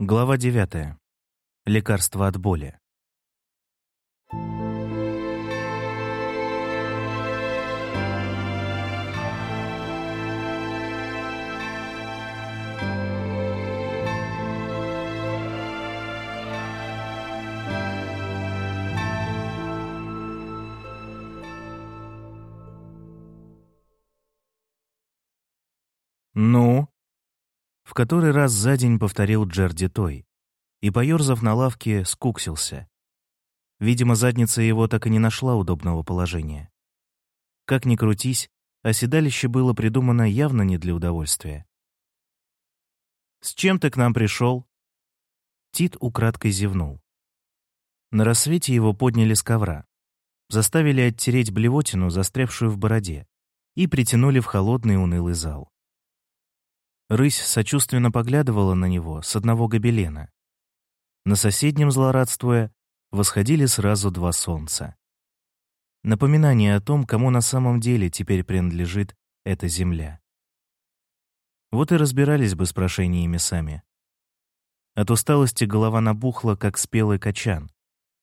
Глава 9. Лекарство от боли. «Ну?» В который раз за день повторил Джерди Той. И, поерзав на лавке, скуксился. Видимо, задница его так и не нашла удобного положения. Как ни крутись, оседалище было придумано явно не для удовольствия. «С чем ты к нам пришел?» Тит украдкой зевнул. На рассвете его подняли с ковра, заставили оттереть блевотину, застрявшую в бороде, и притянули в холодный унылый зал. Рысь сочувственно поглядывала на него с одного гобелена. На соседнем, злорадствуя, восходили сразу два солнца. Напоминание о том, кому на самом деле теперь принадлежит эта земля. Вот и разбирались бы с прошениями сами. От усталости голова набухла, как спелый качан,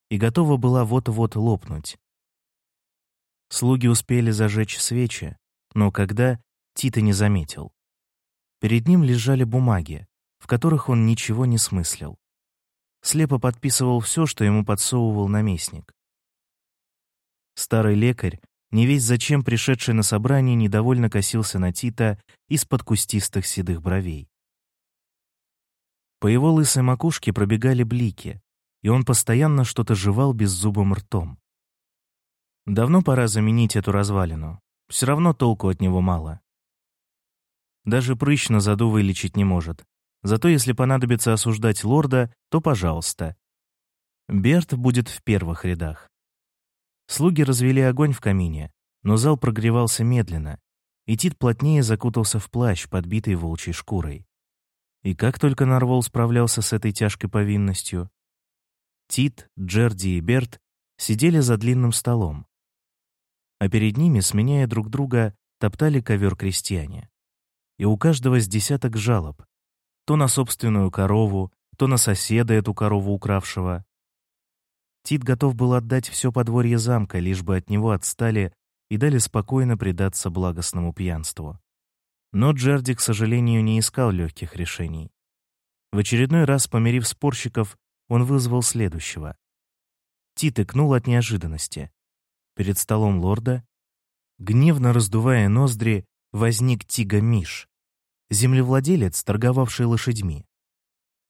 и готова была вот-вот лопнуть. Слуги успели зажечь свечи, но когда, Тита не заметил. Перед ним лежали бумаги, в которых он ничего не смыслил. Слепо подписывал все, что ему подсовывал наместник. Старый лекарь, не весь зачем пришедший на собрание, недовольно косился на Тита из-под кустистых седых бровей. По его лысой макушке пробегали блики, и он постоянно что-то жевал беззубым ртом. Давно пора заменить эту развалину. Все равно толку от него мало. Даже прыщ на заду вылечить не может. Зато если понадобится осуждать лорда, то пожалуйста. Берт будет в первых рядах. Слуги развели огонь в камине, но зал прогревался медленно, и Тит плотнее закутался в плащ, подбитый волчьей шкурой. И как только Нарвол справлялся с этой тяжкой повинностью, Тит, Джерди и Берт сидели за длинным столом, а перед ними, сменяя друг друга, топтали ковер крестьяне и у каждого с десяток жалоб. То на собственную корову, то на соседа эту корову укравшего. Тит готов был отдать все подворье замка, лишь бы от него отстали и дали спокойно предаться благостному пьянству. Но Джерди, к сожалению, не искал легких решений. В очередной раз, помирив спорщиков, он вызвал следующего. Тит икнул от неожиданности. Перед столом лорда, гневно раздувая ноздри, возник Тига Миш землевладелец, торговавший лошадьми.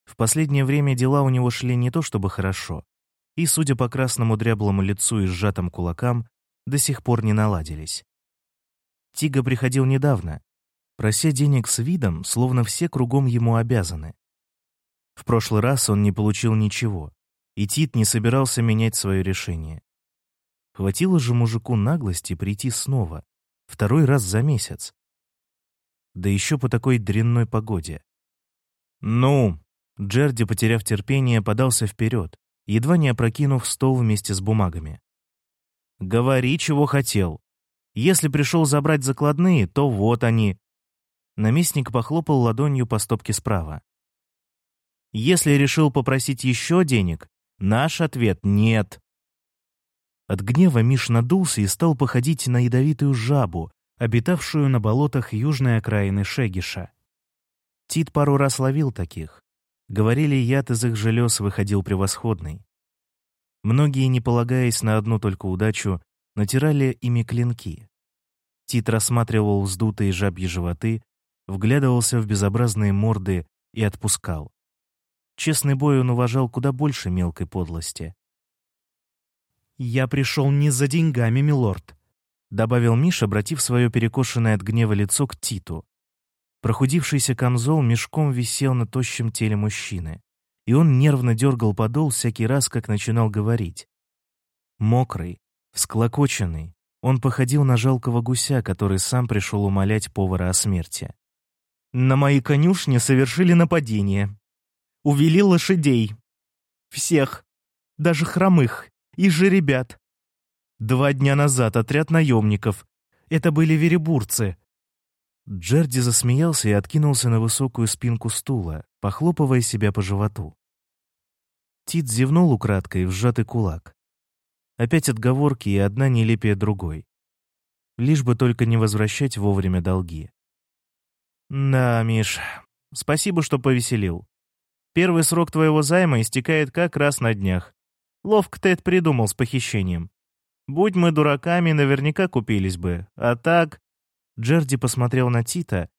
В последнее время дела у него шли не то чтобы хорошо, и, судя по красному дряблому лицу и сжатым кулакам, до сих пор не наладились. Тига приходил недавно, прося денег с видом, словно все кругом ему обязаны. В прошлый раз он не получил ничего, и Тит не собирался менять свое решение. Хватило же мужику наглости прийти снова, второй раз за месяц да еще по такой дрянной погоде. «Ну!» Джерди, потеряв терпение, подался вперед, едва не опрокинув стол вместе с бумагами. «Говори, чего хотел. Если пришел забрать закладные, то вот они». Наместник похлопал ладонью по стопке справа. «Если решил попросить еще денег, наш ответ — нет». От гнева Миш надулся и стал походить на ядовитую жабу, обитавшую на болотах южной окраины Шегиша. Тит пару раз ловил таких. Говорили, яд из их желез выходил превосходный. Многие, не полагаясь на одну только удачу, натирали ими клинки. Тит рассматривал вздутые жабьи животы, вглядывался в безобразные морды и отпускал. Честный бой он уважал куда больше мелкой подлости. «Я пришел не за деньгами, милорд», добавил Миш, обратив свое перекошенное от гнева лицо к Титу. Прохудившийся камзол мешком висел на тощем теле мужчины, и он нервно дергал подол всякий раз, как начинал говорить. Мокрый, всклокоченный, он походил на жалкого гуся, который сам пришел умолять повара о смерти. «На мои конюшни совершили нападение. Увели лошадей. Всех, даже хромых, и же ребят. Два дня назад отряд наемников. Это были веребурцы. Джерди засмеялся и откинулся на высокую спинку стула, похлопывая себя по животу. Тит зевнул украдкой в сжатый кулак. Опять отговорки и одна нелепее другой. Лишь бы только не возвращать вовремя долги. «Да, Миш, спасибо, что повеселил. Первый срок твоего займа истекает как раз на днях. Ловко ты это придумал с похищением. Будь мы дураками, наверняка купились бы. А так...» Джерди посмотрел на Тита,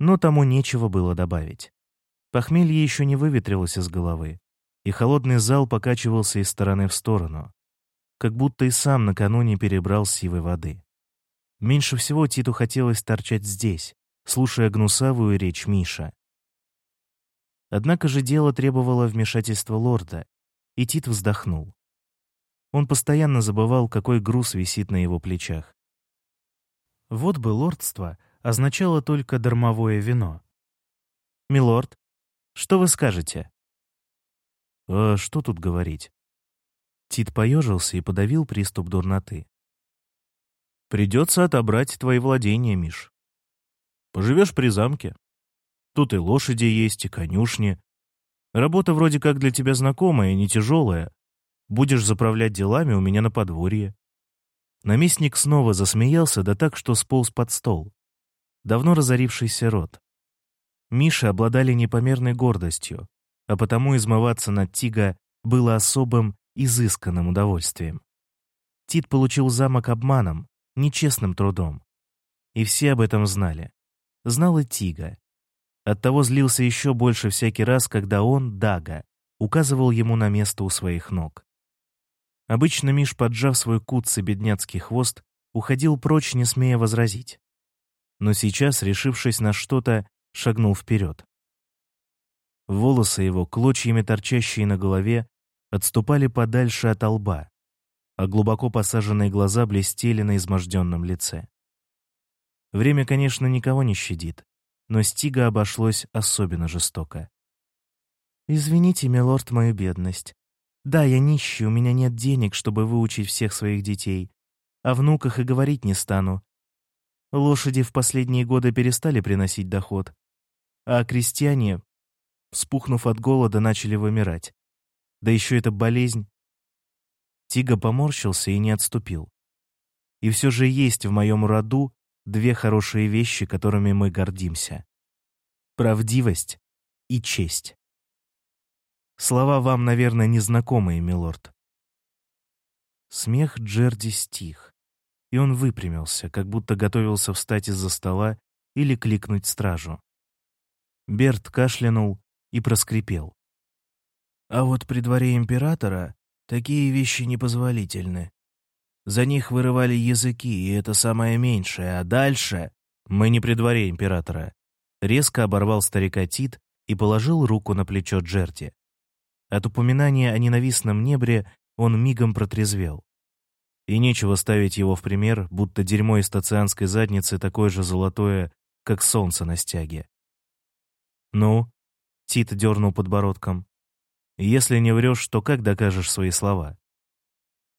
но тому нечего было добавить. Похмелье еще не выветрилось из головы, и холодный зал покачивался из стороны в сторону, как будто и сам накануне перебрал сивой воды. Меньше всего Титу хотелось торчать здесь, слушая гнусавую речь Миша. Однако же дело требовало вмешательства лорда, и Тит вздохнул. Он постоянно забывал, какой груз висит на его плечах. Вот бы лордство означало только дармовое вино. «Милорд, что вы скажете?» «А что тут говорить?» Тит поежился и подавил приступ дурноты. «Придется отобрать твои владения, Миш. Поживешь при замке. Тут и лошади есть, и конюшни. Работа вроде как для тебя знакомая, не тяжелая. Будешь заправлять делами у меня на подворье». Наместник снова засмеялся, да так, что сполз под стол. Давно разорившийся рот. Миши обладали непомерной гордостью, а потому измываться над Тига было особым, изысканным удовольствием. Тит получил замок обманом, нечестным трудом. И все об этом знали. Знал и Тига. Оттого злился еще больше всякий раз, когда он, Дага, указывал ему на место у своих ног. Обычно Миш, поджав свой куцый бедняцкий хвост, уходил прочь, не смея возразить. Но сейчас, решившись на что-то, шагнул вперед. Волосы его, клочьями торчащие на голове, отступали подальше от лба, а глубоко посаженные глаза блестели на изможденном лице. Время, конечно, никого не щадит, но Стига обошлось особенно жестоко. «Извините, милорд, мою бедность. Да, я нищий, у меня нет денег, чтобы выучить всех своих детей. О внуках и говорить не стану. Лошади в последние годы перестали приносить доход, а крестьяне, вспухнув от голода, начали вымирать. Да еще эта болезнь. Тига поморщился и не отступил. И все же есть в моем роду две хорошие вещи, которыми мы гордимся. Правдивость и честь. Слова вам, наверное, незнакомые, милорд. Смех Джерди стих, и он выпрямился, как будто готовился встать из-за стола или кликнуть стражу. Берт кашлянул и проскрипел. А вот при дворе императора такие вещи непозволительны. За них вырывали языки, и это самое меньшее, а дальше... Мы не при дворе императора. Резко оборвал старика Тит и положил руку на плечо Джерти. От упоминания о ненавистном небре он мигом протрезвел. И нечего ставить его в пример, будто дерьмо из стацианской задницы такое же золотое, как солнце на стяге. «Ну?» — Тит дернул подбородком. «Если не врешь, то как докажешь свои слова?»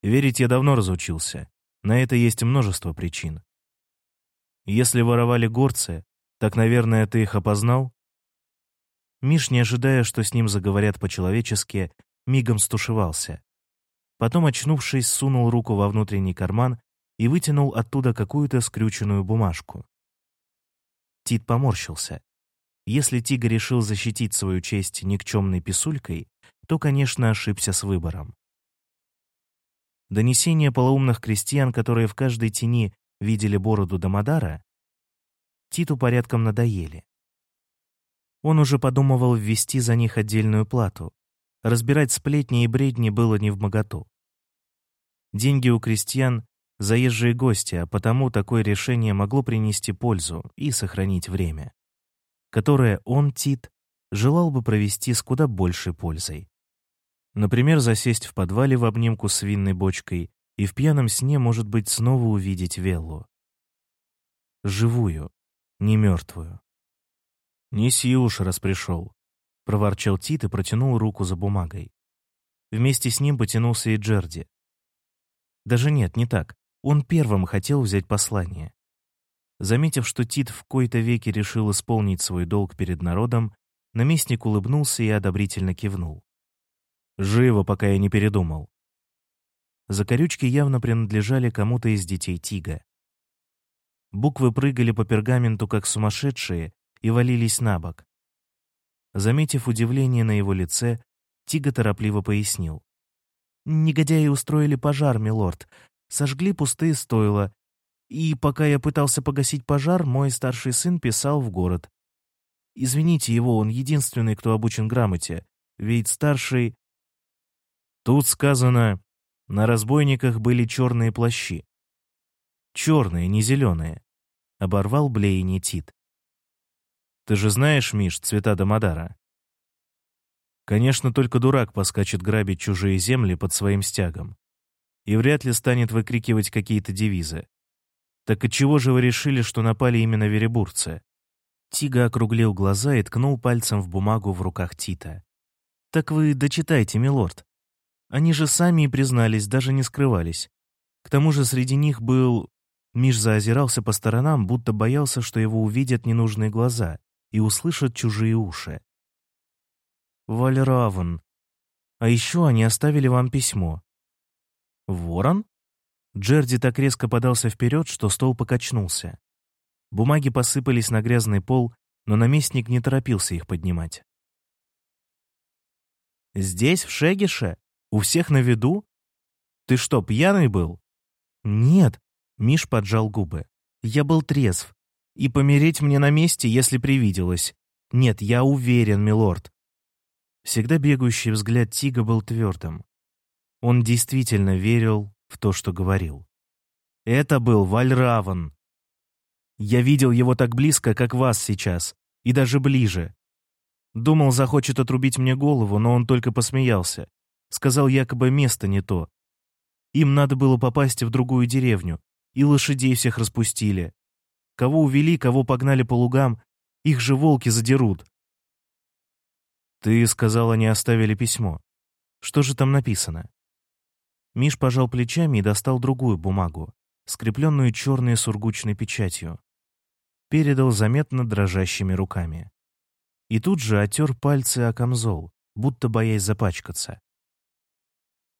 «Верить я давно разучился. На это есть множество причин. Если воровали горцы, так, наверное, ты их опознал?» Миш, не ожидая, что с ним заговорят по-человечески, мигом стушевался. Потом, очнувшись, сунул руку во внутренний карман и вытянул оттуда какую-то скрюченную бумажку. Тит поморщился. Если Тига решил защитить свою честь никчемной писулькой, то, конечно, ошибся с выбором. Донесения полоумных крестьян, которые в каждой тени видели бороду Дамадара, Титу порядком надоели. Он уже подумывал ввести за них отдельную плату. Разбирать сплетни и бредни было не в моготу. Деньги у крестьян — заезжие гости, а потому такое решение могло принести пользу и сохранить время, которое он, Тит, желал бы провести с куда большей пользой. Например, засесть в подвале в обнимку с винной бочкой и в пьяном сне, может быть, снова увидеть Веллу. Живую, не мертвую. «Неси уж, раз пришел», — проворчал Тит и протянул руку за бумагой. Вместе с ним потянулся и Джерди. Даже нет, не так. Он первым хотел взять послание. Заметив, что Тит в кои-то веки решил исполнить свой долг перед народом, наместник улыбнулся и одобрительно кивнул. «Живо, пока я не передумал». Закорючки явно принадлежали кому-то из детей Тига. Буквы прыгали по пергаменту, как сумасшедшие, и валились на бок. Заметив удивление на его лице, Тига торопливо пояснил. «Негодяи устроили пожар, милорд. Сожгли пустые стойла. И пока я пытался погасить пожар, мой старший сын писал в город. Извините его, он единственный, кто обучен грамоте. Ведь старший...» Тут сказано, на разбойниках были черные плащи. Черные, не зеленые. Оборвал Блейни Тит. Ты же знаешь, Миш, цвета Дамадара? Конечно, только дурак поскачет грабить чужие земли под своим стягом. И вряд ли станет выкрикивать какие-то девизы. Так отчего же вы решили, что напали именно веребурцы? Тига округлил глаза и ткнул пальцем в бумагу в руках Тита. «Так вы дочитайте, милорд. Они же сами и признались, даже не скрывались. К тому же среди них был...» Миш заозирался по сторонам, будто боялся, что его увидят ненужные глаза и услышат чужие уши. Вальравен. А еще они оставили вам письмо. Ворон? Джерди так резко подался вперед, что стол покачнулся. Бумаги посыпались на грязный пол, но наместник не торопился их поднимать. «Здесь, в Шегише? У всех на виду? Ты что, пьяный был?» «Нет», — Миш поджал губы. «Я был трезв. И помереть мне на месте, если привиделось. Нет, я уверен, милорд. Всегда бегающий взгляд Тига был твердым. Он действительно верил в то, что говорил. Это был Вальраван. Я видел его так близко, как вас сейчас, и даже ближе. Думал, захочет отрубить мне голову, но он только посмеялся. Сказал, якобы место не то. Им надо было попасть в другую деревню, и лошадей всех распустили. Кого увели, кого погнали по лугам, их же волки задерут. Ты сказал, они оставили письмо. Что же там написано? Миш пожал плечами и достал другую бумагу, скрепленную черной сургучной печатью. Передал заметно дрожащими руками. И тут же отер пальцы о камзол, будто боясь запачкаться.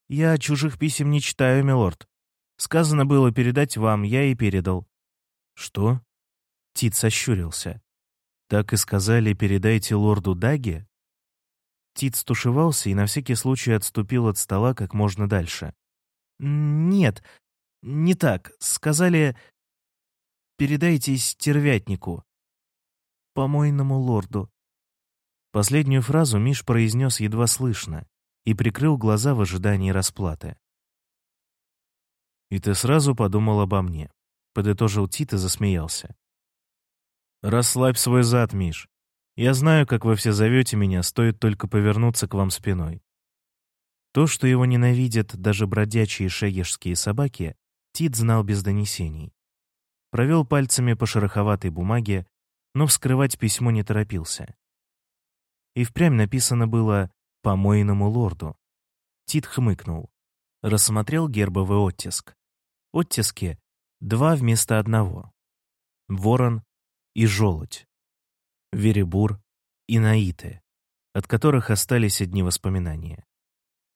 «Я чужих писем не читаю, милорд. Сказано было передать вам, я и передал». «Что?» Тит сощурился. «Так и сказали, передайте лорду Даге?» Тит стушевался и на всякий случай отступил от стола как можно дальше. «Нет, не так. Сказали, передайте стервятнику. Помойному лорду». Последнюю фразу Миш произнес едва слышно и прикрыл глаза в ожидании расплаты. «И ты сразу подумал обо мне», — подытожил Тит и засмеялся. «Расслабь свой зад, Миш. Я знаю, как вы все зовете меня, стоит только повернуться к вам спиной». То, что его ненавидят даже бродячие шегешские собаки, Тит знал без донесений. Провел пальцами по шероховатой бумаге, но вскрывать письмо не торопился. И впрямь написано было «Помойному лорду». Тит хмыкнул. Рассмотрел гербовый оттиск. Оттиски — два вместо одного. Ворон и желудь, Веребур и Наиты, от которых остались одни воспоминания.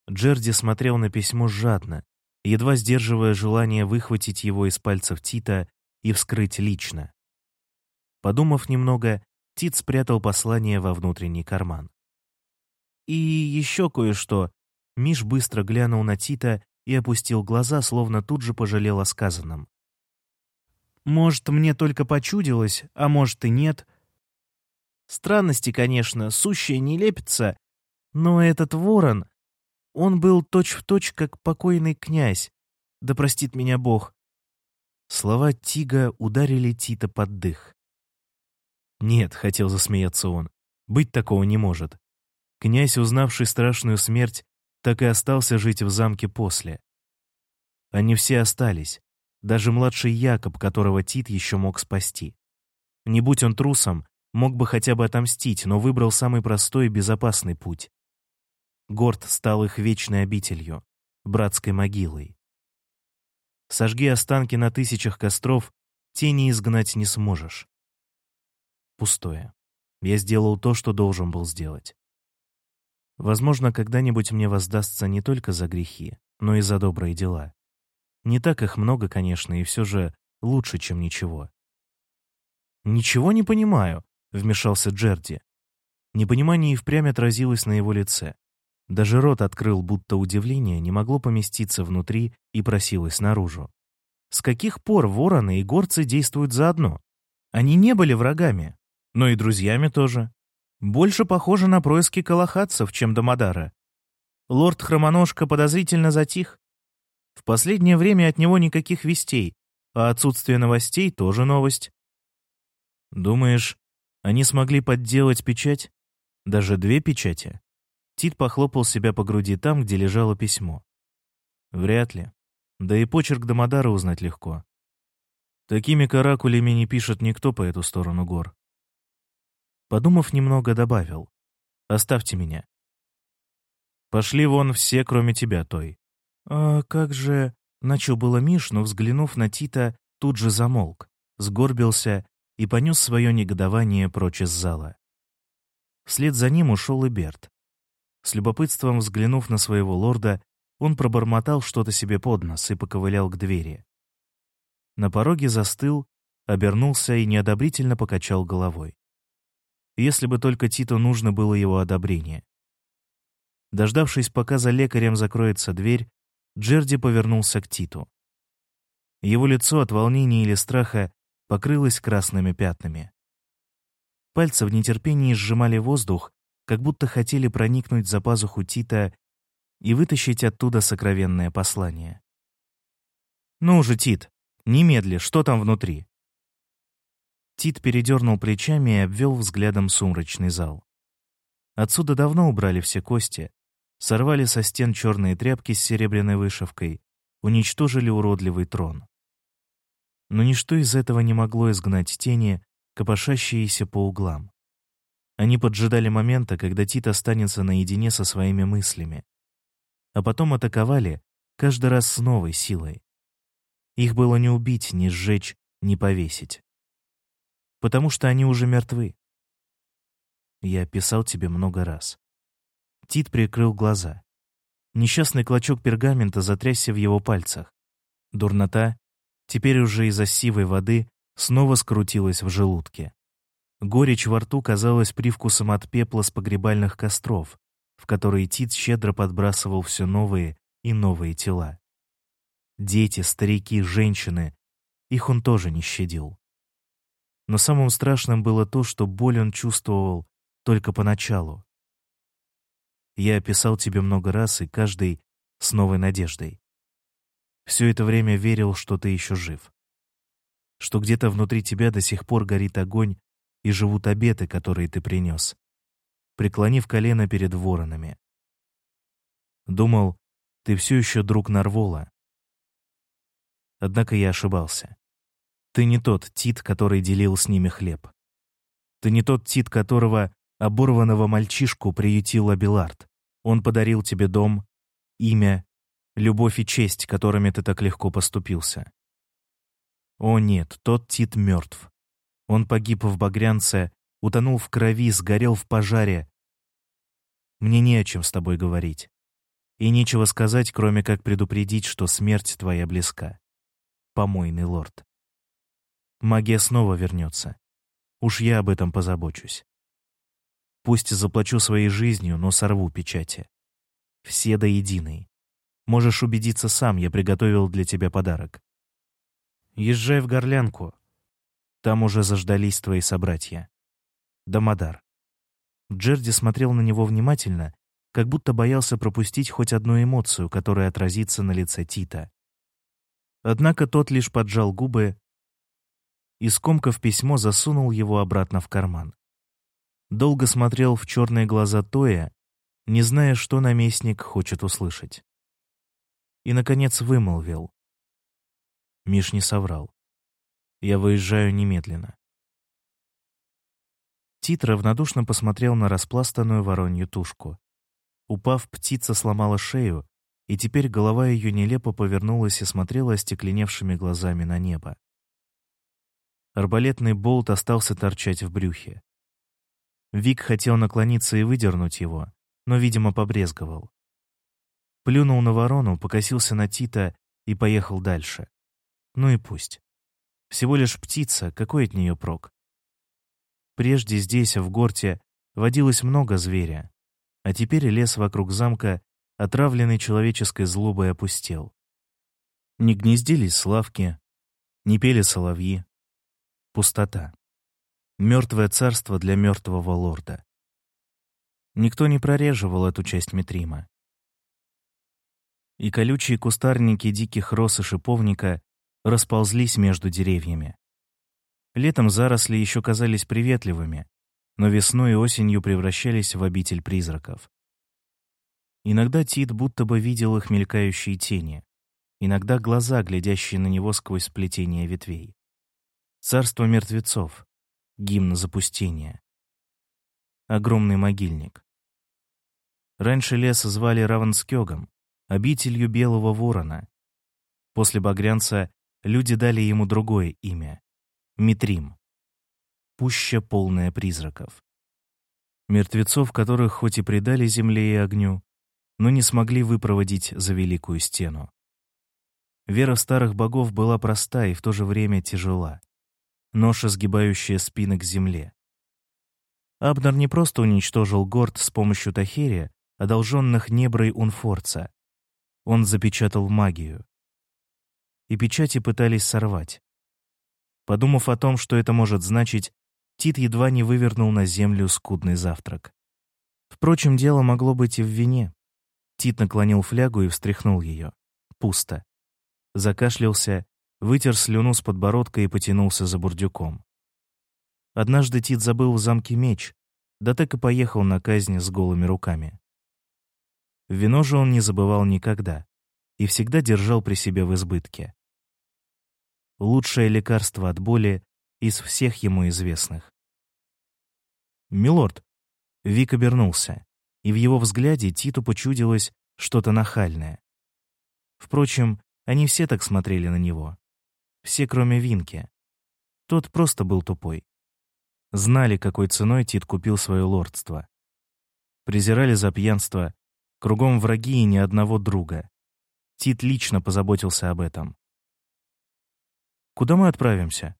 Джерди смотрел на письмо жадно, едва сдерживая желание выхватить его из пальцев Тита и вскрыть лично. Подумав немного, Тит спрятал послание во внутренний карман. «И еще кое-что». Миш быстро глянул на Тита и опустил глаза, словно тут же пожалел о сказанном. Может, мне только почудилось, а может и нет. Странности, конечно, сущая нелепица, но этот ворон, он был точь-в-точь, точь, как покойный князь, да простит меня Бог. Слова Тига ударили Тита под дых. «Нет», — хотел засмеяться он, — «быть такого не может. Князь, узнавший страшную смерть, так и остался жить в замке после. Они все остались, даже младший Якоб, которого Тит еще мог спасти. Не будь он трусом, мог бы хотя бы отомстить, но выбрал самый простой и безопасный путь. Горд стал их вечной обителью, братской могилой. Сожги останки на тысячах костров, тени изгнать не сможешь. Пустое. Я сделал то, что должен был сделать. Возможно, когда-нибудь мне воздастся не только за грехи, но и за добрые дела. Не так их много, конечно, и все же лучше, чем ничего. «Ничего не понимаю», — вмешался Джерди. Непонимание и впрямь отразилось на его лице. Даже рот открыл, будто удивление не могло поместиться внутри и просилось наружу. С каких пор вороны и горцы действуют заодно? Они не были врагами, но и друзьями тоже. Больше похоже на происки калахатцев, чем Домодара. Лорд Хромоножка подозрительно затих. В последнее время от него никаких вестей, а отсутствие новостей тоже новость. Думаешь, они смогли подделать печать? Даже две печати? Тит похлопал себя по груди там, где лежало письмо. Вряд ли. Да и почерк Домодара узнать легко. Такими каракулями не пишет никто по эту сторону гор. Подумав немного, добавил. «Оставьте меня». «Пошли вон все, кроме тебя, Той». «А как же...» — начал было Миш, но, взглянув на Тита, тут же замолк, сгорбился и понес свое негодование прочь из зала. Вслед за ним ушел и Берт. С любопытством взглянув на своего лорда, он пробормотал что-то себе под нос и поковылял к двери. На пороге застыл, обернулся и неодобрительно покачал головой. Если бы только Титу нужно было его одобрение. Дождавшись, пока за лекарем закроется дверь, Джерди повернулся к Титу. Его лицо от волнения или страха покрылось красными пятнами. Пальцы в нетерпении сжимали воздух, как будто хотели проникнуть за пазуху Тита и вытащить оттуда сокровенное послание. «Ну же, Тит, немедли, что там внутри?» Тит передернул плечами и обвел взглядом сумрачный зал. Отсюда давно убрали все кости, сорвали со стен черные тряпки с серебряной вышивкой, уничтожили уродливый трон. Но ничто из этого не могло изгнать тени, копошащиеся по углам. Они поджидали момента, когда Тит останется наедине со своими мыслями. А потом атаковали, каждый раз с новой силой. Их было не убить, не сжечь, не повесить. Потому что они уже мертвы. Я писал тебе много раз. Тит прикрыл глаза. Несчастный клочок пергамента затрясся в его пальцах. Дурнота, теперь уже из-за сивой воды, снова скрутилась в желудке. Горечь во рту казалась привкусом от пепла с погребальных костров, в которые Тит щедро подбрасывал все новые и новые тела. Дети, старики, женщины — их он тоже не щадил. Но самым страшным было то, что боль он чувствовал только поначалу. Я описал тебе много раз, и каждый с новой надеждой. Все это время верил, что ты еще жив. Что где-то внутри тебя до сих пор горит огонь, и живут обеты, которые ты принес, преклонив колено перед воронами. Думал, ты все еще друг Нарвола. Однако я ошибался. Ты не тот Тит, который делил с ними хлеб. Ты не тот Тит, которого оборванного мальчишку приютил Абилард. Он подарил тебе дом, имя, любовь и честь, которыми ты так легко поступился. О нет, тот Тит мертв. Он погиб в Багрянце, утонул в крови, сгорел в пожаре. Мне не о чем с тобой говорить. И нечего сказать, кроме как предупредить, что смерть твоя близка. Помойный лорд. Магия снова вернется. Уж я об этом позабочусь. Пусть заплачу своей жизнью, но сорву печати. Все до единой. Можешь убедиться сам, я приготовил для тебя подарок. Езжай в Горлянку, там уже заждались твои собратья. Дамадар. Джерди смотрел на него внимательно, как будто боялся пропустить хоть одну эмоцию, которая отразится на лице Тита. Однако тот лишь поджал губы и, скомкав письмо, засунул его обратно в карман. Долго смотрел в черные глаза Тоя, не зная, что наместник хочет услышать. И, наконец, вымолвил. Миш не соврал. Я выезжаю немедленно. Тит равнодушно посмотрел на распластанную воронью тушку. Упав, птица сломала шею, и теперь голова ее нелепо повернулась и смотрела остекленевшими глазами на небо. Арбалетный болт остался торчать в брюхе. Вик хотел наклониться и выдернуть его, но, видимо, побрезговал. Плюнул на ворону, покосился на Тита и поехал дальше. Ну и пусть. Всего лишь птица, какой от нее прок? Прежде здесь, в горте, водилось много зверя, а теперь лес вокруг замка, отравленный человеческой злобой, опустел. Не гнездились славки, не пели соловьи. Пустота. Мертвое царство для мертвого лорда. Никто не прореживал эту часть Митрима. И колючие кустарники диких роз и шиповника расползлись между деревьями. Летом заросли еще казались приветливыми, но весной и осенью превращались в обитель призраков. Иногда Тит будто бы видел их мелькающие тени, иногда глаза, глядящие на него сквозь сплетение ветвей. Царство мертвецов, гимн запустения. Огромный могильник. Раньше лес звали Раванскёгом, обителью белого ворона. После Багрянца люди дали ему другое имя — Митрим. Пуща полная призраков. Мертвецов, которых хоть и предали земле и огню, но не смогли выпроводить за великую стену. Вера старых богов была проста и в то же время тяжела. Ноша, сгибающая спины к земле. Абнер не просто уничтожил горд с помощью Тахерия, одолженных неброй Унфорца. Он запечатал магию. И печати пытались сорвать. Подумав о том, что это может значить, Тит едва не вывернул на землю скудный завтрак. Впрочем, дело могло быть и в вине. Тит наклонил флягу и встряхнул ее. Пусто. Закашлялся, вытер слюну с подбородка и потянулся за бурдюком. Однажды Тит забыл в замке меч, да так и поехал на казнь с голыми руками. Вино же он не забывал никогда и всегда держал при себе в избытке. Лучшее лекарство от боли из всех ему известных. «Милорд!» Вик обернулся, и в его взгляде Титу почудилось что-то нахальное. Впрочем, они все так смотрели на него. Все, кроме Винки. Тот просто был тупой. Знали, какой ценой Тит купил свое лордство. Презирали за пьянство, кругом враги и ни одного друга. Тит лично позаботился об этом. «Куда мы отправимся?»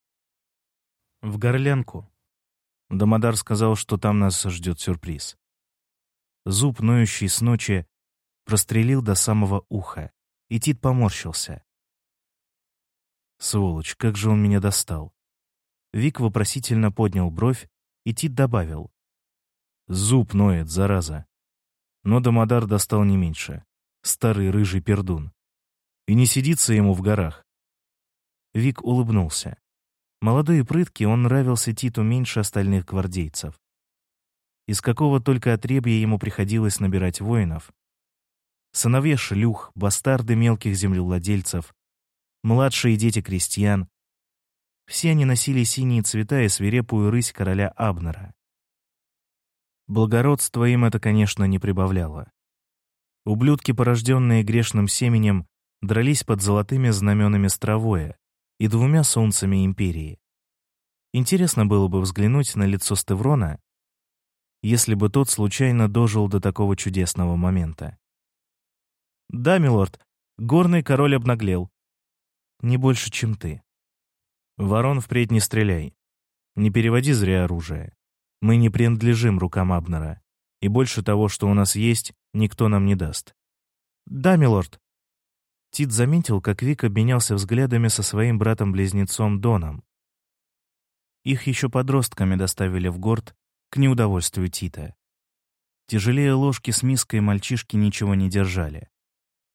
«В Горлянку». Дамодар сказал, что там нас ждет сюрприз. Зуб, ноющий с ночи, прострелил до самого уха, и Тит поморщился. Сволочь, как же он меня достал. Вик вопросительно поднял бровь, и Тит добавил. Зуб ноет, зараза. Но Дамодар достал не меньше. Старый рыжий пердун. И не сидится ему в горах. Вик улыбнулся. Молодой и прыткий, он нравился Титу меньше остальных гвардейцев. Из какого только отребья ему приходилось набирать воинов. Сыновья шлюх, бастарды мелких землевладельцев, младшие дети крестьян. Все они носили синие цвета и свирепую рысь короля Абнера. Благородство им это, конечно, не прибавляло. Ублюдки, порожденные грешным семенем, дрались под золотыми знаменами Стравоя и двумя солнцами империи. Интересно было бы взглянуть на лицо Стеврона, если бы тот случайно дожил до такого чудесного момента. «Да, милорд, горный король обнаглел. Не больше, чем ты. Ворон впредь не стреляй. Не переводи зря оружие. Мы не принадлежим рукам Абнера, и больше того, что у нас есть, никто нам не даст». «Да, милорд». Тит заметил, как Вик обменялся взглядами со своим братом-близнецом Доном. Их еще подростками доставили в город к неудовольствию Тита. Тяжелее ложки с миской мальчишки ничего не держали.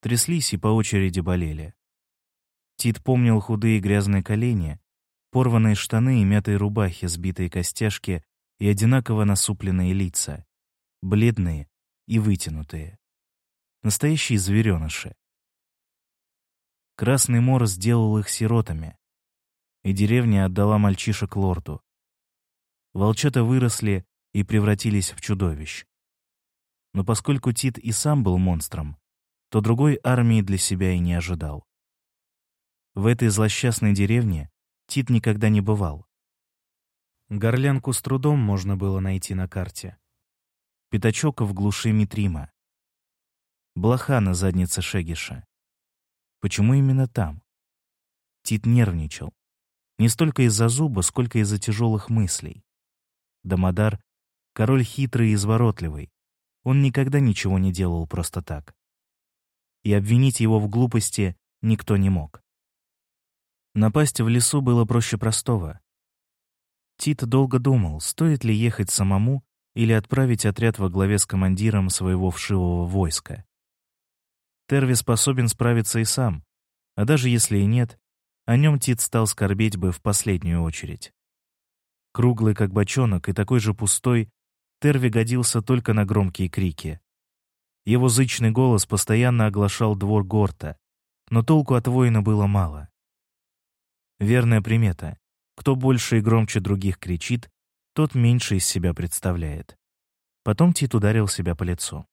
Тряслись и по очереди болели. Тит помнил худые грязные колени, порванные штаны и мятые рубахи, сбитые костяшки и одинаково насупленные лица, бледные и вытянутые. Настоящие звереныши. Красный мор сделал их сиротами, и деревня отдала мальчишек лорду. Волчата выросли и превратились в чудовищ. Но поскольку Тит и сам был монстром, то другой армии для себя и не ожидал. В этой злосчастной деревне Тит никогда не бывал. Горлянку с трудом можно было найти на карте. Пятачок в глуши Митрима. Блоха на заднице Шегиша. Почему именно там? Тит нервничал. Не столько из-за зуба, сколько из-за тяжелых мыслей. Дамодар — король хитрый и изворотливый. Он никогда ничего не делал просто так. И обвинить его в глупости никто не мог. Напасть в лесу было проще простого. Тит долго думал, стоит ли ехать самому или отправить отряд во главе с командиром своего вшивого войска. Терви способен справиться и сам, а даже если и нет, о нем Тит стал скорбеть бы в последнюю очередь. Круглый, как бочонок, и такой же пустой, Терви годился только на громкие крики. Его зычный голос постоянно оглашал двор Горта, но толку от воина было мало. Верная примета. Кто больше и громче других кричит, тот меньше из себя представляет. Потом Тит ударил себя по лицу.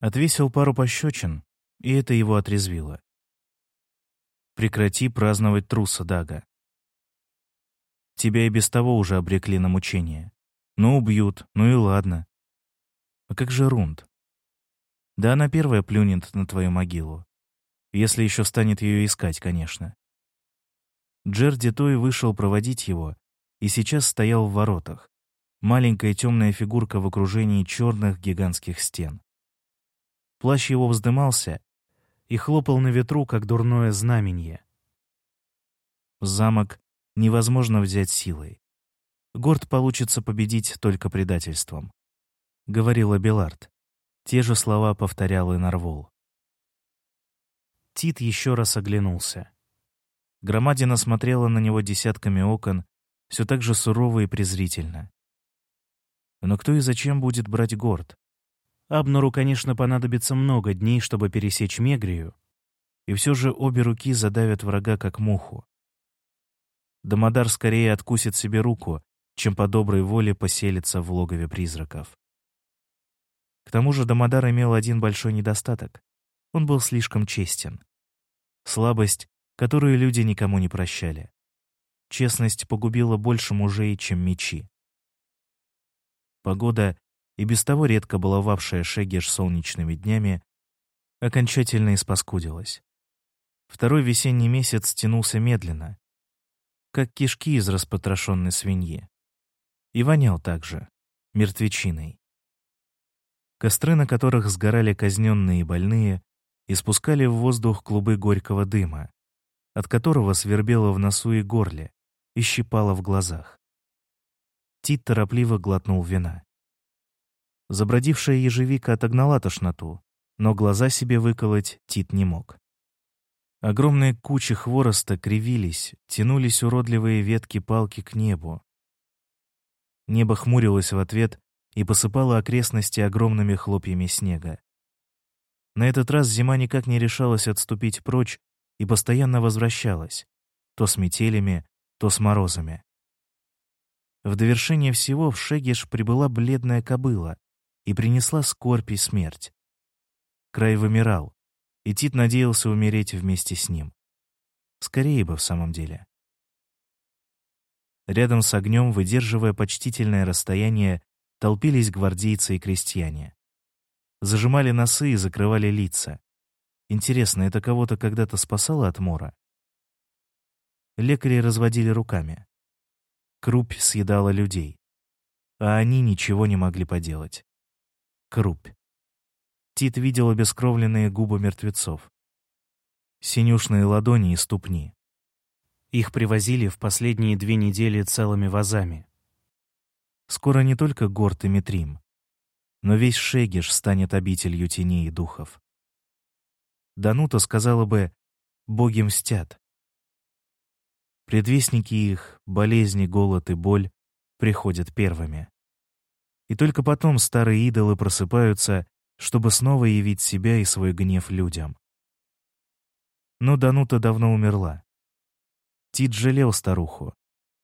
Отвесил пару пощечин, и это его отрезвило. «Прекрати праздновать труса, Дага. Тебя и без того уже обрекли на мучение. Ну, убьют, ну и ладно. А как же Рунд? Да она первая плюнет на твою могилу. Если еще станет ее искать, конечно. Джерди Той вышел проводить его и сейчас стоял в воротах. Маленькая темная фигурка в окружении черных гигантских стен. Плащ его вздымался и хлопал на ветру, как дурное знаменье. Замок невозможно взять силой. Горд получится победить только предательством. Говорил Абелард. Те же слова повторял и Нарвол. Тит еще раз оглянулся. Громадина смотрела на него десятками окон, все так же сурово и презрительно. Но кто и зачем будет брать Горд? Абнору, конечно, понадобится много дней, чтобы пересечь Мегрию, и все же обе руки задавят врага как муху. Дамодар скорее откусит себе руку, чем по доброй воле поселится в логове призраков. К тому же Дамодар имел один большой недостаток. Он был слишком честен. Слабость, которую люди никому не прощали. Честность погубила больше мужей, чем мечи. Погода, и без того редко баловавшая Шегеш солнечными днями, окончательно испаскудилась. Второй весенний месяц тянулся медленно, как кишки из распотрошенной свиньи. И вонял также, мертвечиной. Костры, на которых сгорали казненные и больные, испускали в воздух клубы горького дыма, от которого свербело в носу и горле и щипало в глазах. Тит торопливо глотнул вина. Забродившая ежевика отогнала тошноту, но глаза себе выколоть Тит не мог. Огромные кучи хвороста кривились, тянулись уродливые ветки палки к небу. Небо хмурилось в ответ и посыпало окрестности огромными хлопьями снега. На этот раз зима никак не решалась отступить прочь и постоянно возвращалась, то с метелями, то с морозами. В довершение всего в Шегеш прибыла бледная кобыла, и принесла скорбь и смерть. Край вымирал, и Тит надеялся умереть вместе с ним. Скорее бы в самом деле. Рядом с огнем, выдерживая почтительное расстояние, толпились гвардейцы и крестьяне. Зажимали носы и закрывали лица. Интересно, это кого-то когда-то спасало от мора? Лекари разводили руками. Крупь съедала людей, а они ничего не могли поделать. Крупь. Тит видел обескровленные губы мертвецов. Синюшные ладони и ступни. Их привозили в последние две недели целыми вазами. Скоро не только Горд и Митрим, но весь Шегиш станет обителью теней и духов. Данута сказала бы «боги мстят». Предвестники их, болезни, голод и боль, приходят первыми. И только потом старые идолы просыпаются, чтобы снова явить себя и свой гнев людям. Но Данута давно умерла. Тит жалел старуху.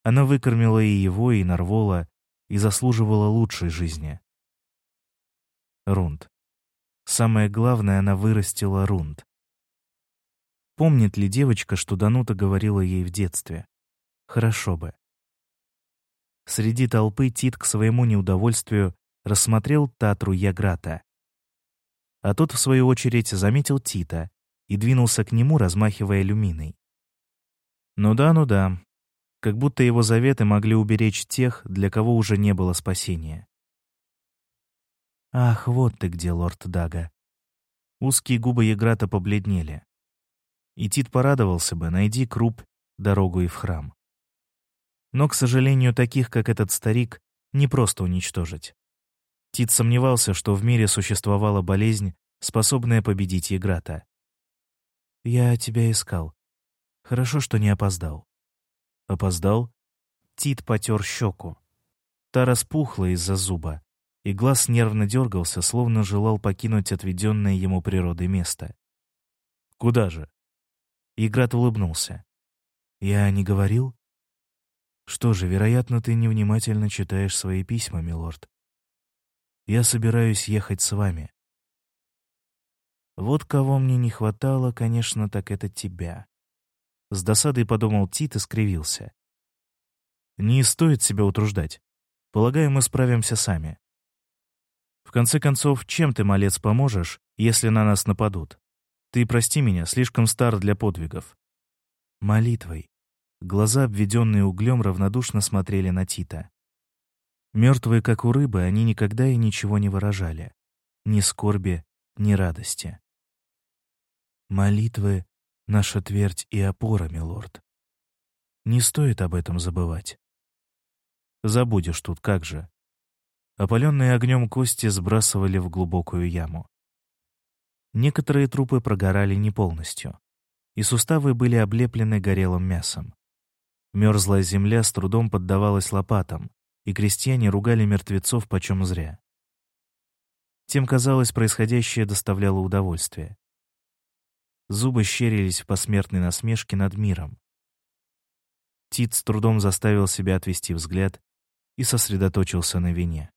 Она выкормила и его, и Нарвола, и заслуживала лучшей жизни. Рунд. Самое главное, она вырастила Рунд. Помнит ли девочка, что Данута говорила ей в детстве? Хорошо бы. Среди толпы Тит к своему неудовольствию рассмотрел Татру Яграта. А тот, в свою очередь, заметил Тита и двинулся к нему, размахивая люминой. Ну да, ну да. Как будто его заветы могли уберечь тех, для кого уже не было спасения. «Ах, вот ты где, лорд Дага!» Узкие губы Яграта побледнели. И Тит порадовался бы, найди круп, дорогу и в храм. Но, к сожалению, таких, как этот старик, не просто уничтожить. Тит сомневался, что в мире существовала болезнь, способная победить Еграта. «Я тебя искал. Хорошо, что не опоздал». «Опоздал?» Тит потер щеку. Та распухла из-за зуба, и глаз нервно дергался, словно желал покинуть отведенное ему природой место. «Куда же?» Играт улыбнулся. «Я не говорил?» «Что же, вероятно, ты невнимательно читаешь свои письма, милорд. Я собираюсь ехать с вами. Вот кого мне не хватало, конечно, так это тебя. С досадой подумал Тит и скривился. Не стоит себя утруждать. Полагаю, мы справимся сами. В конце концов, чем ты, малец, поможешь, если на нас нападут? Ты прости меня, слишком стар для подвигов. Молитвой. Глаза, обведенные углем, равнодушно смотрели на Тита. Мертвые, как у рыбы, они никогда и ничего не выражали. Ни скорби, ни радости. Молитвы — наша твердь и опора, милорд. Не стоит об этом забывать. Забудешь тут, как же. Опаленные огнем кости сбрасывали в глубокую яму. Некоторые трупы прогорали не полностью, и суставы были облеплены горелым мясом. Мерзлая земля с трудом поддавалась лопатам, и крестьяне ругали мертвецов почем зря. Тем, казалось, происходящее доставляло удовольствие. Зубы щерились в посмертной насмешке над миром. Тит с трудом заставил себя отвести взгляд и сосредоточился на вине.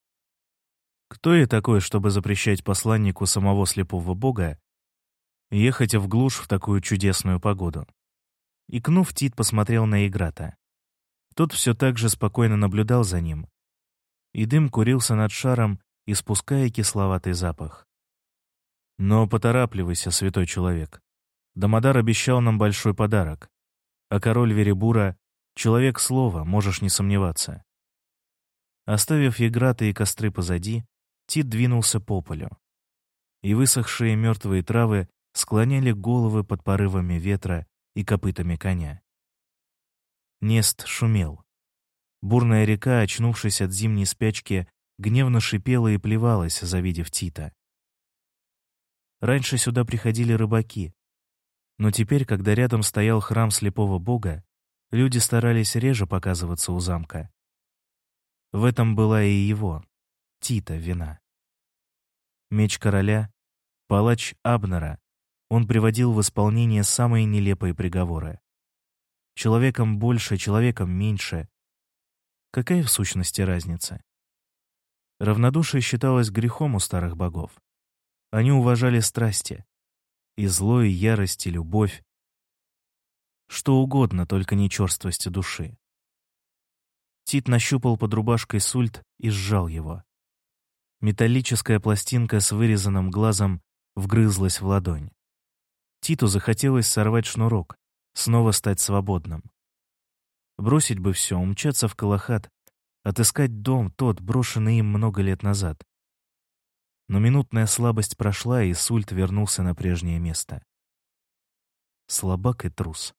Кто я такой, чтобы запрещать посланнику самого слепого бога ехать в глушь в такую чудесную погоду? Икнув, Тит посмотрел на Играта. Тот все так же спокойно наблюдал за ним, и дым курился над шаром, испуская кисловатый запах. Но поторапливайся, святой человек. Дамодар обещал нам большой подарок, а король Веребура — человек слова, можешь не сомневаться. Оставив яграты и костры позади, Тит двинулся по полю. И высохшие мертвые травы склоняли головы под порывами ветра и копытами коня. Нест шумел. Бурная река, очнувшись от зимней спячки, гневно шипела и плевалась, завидев Тита. Раньше сюда приходили рыбаки, но теперь, когда рядом стоял храм слепого бога, люди старались реже показываться у замка. В этом была и его, Тита, вина. Меч короля, палач Абнера, он приводил в исполнение самые нелепые приговоры. Человеком больше, человеком меньше. Какая в сущности разница? Равнодушие считалось грехом у старых богов. Они уважали страсти. И зло, и ярость, и любовь. Что угодно, только не черствость души. Тит нащупал под рубашкой сульт и сжал его. Металлическая пластинка с вырезанным глазом вгрызлась в ладонь. Титу захотелось сорвать шнурок, снова стать свободным. Бросить бы все, умчаться в Калахат, отыскать дом, тот, брошенный им много лет назад. Но минутная слабость прошла, и Сульт вернулся на прежнее место. Слабак и трус.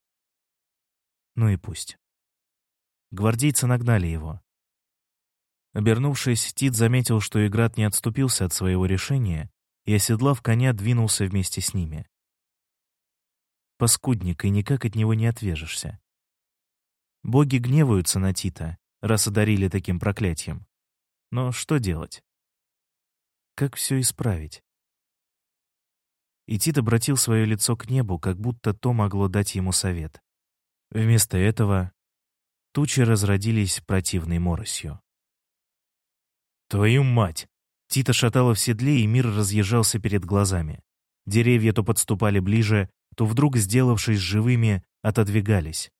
Ну и пусть. Гвардейцы нагнали его. Обернувшись, Тит заметил, что Играт не отступился от своего решения и, оседлав коня, двинулся вместе с ними паскудник, и никак от него не отвяжешься. Боги гневаются на Тита, раз одарили таким проклятием. Но что делать? Как все исправить? И Тит обратил свое лицо к небу, как будто то могло дать ему совет. Вместо этого тучи разродились противной моросью. «Твою мать!» Тита шатала в седле, и мир разъезжался перед глазами. Деревья то подступали ближе, то вдруг, сделавшись живыми, отодвигались.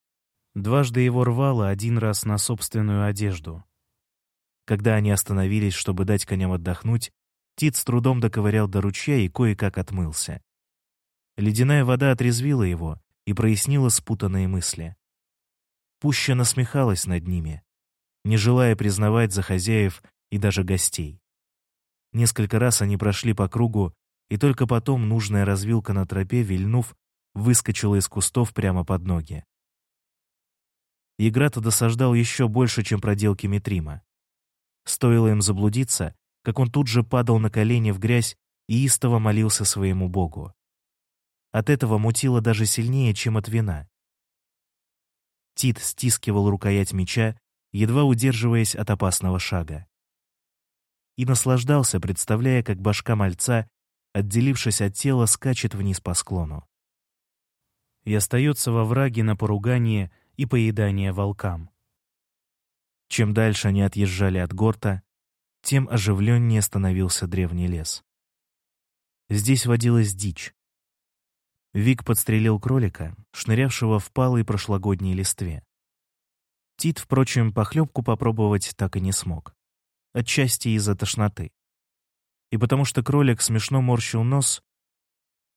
Дважды его рвало один раз на собственную одежду, Когда они остановились, чтобы дать коням отдохнуть, Тит с трудом доковырял до ручья и кое-как отмылся. Ледяная вода отрезвила его и прояснила спутанные мысли. Пуща насмехалась над ними, не желая признавать за хозяев и даже гостей. Несколько раз они прошли по кругу, и только потом нужная развилка на тропе, вильнув, выскочила из кустов прямо под ноги. Играта досаждал еще больше, чем проделки Митрима. Стоило им заблудиться, как он тут же падал на колени в грязь и истово молился своему богу. От этого мутило даже сильнее, чем от вина. Тит стискивал рукоять меча, едва удерживаясь от опасного шага. И наслаждался, представляя, как башка мальца, отделившись от тела, скачет вниз по склону. И остается во враге на поругание и поедание волкам. Чем дальше они отъезжали от горта, тем оживленнее становился древний лес. Здесь водилась дичь. Вик подстрелил кролика, шнырявшего в палой прошлогодней листве. Тит, впрочем, похлебку попробовать так и не смог. Отчасти из-за тошноты. И потому что кролик смешно морщил нос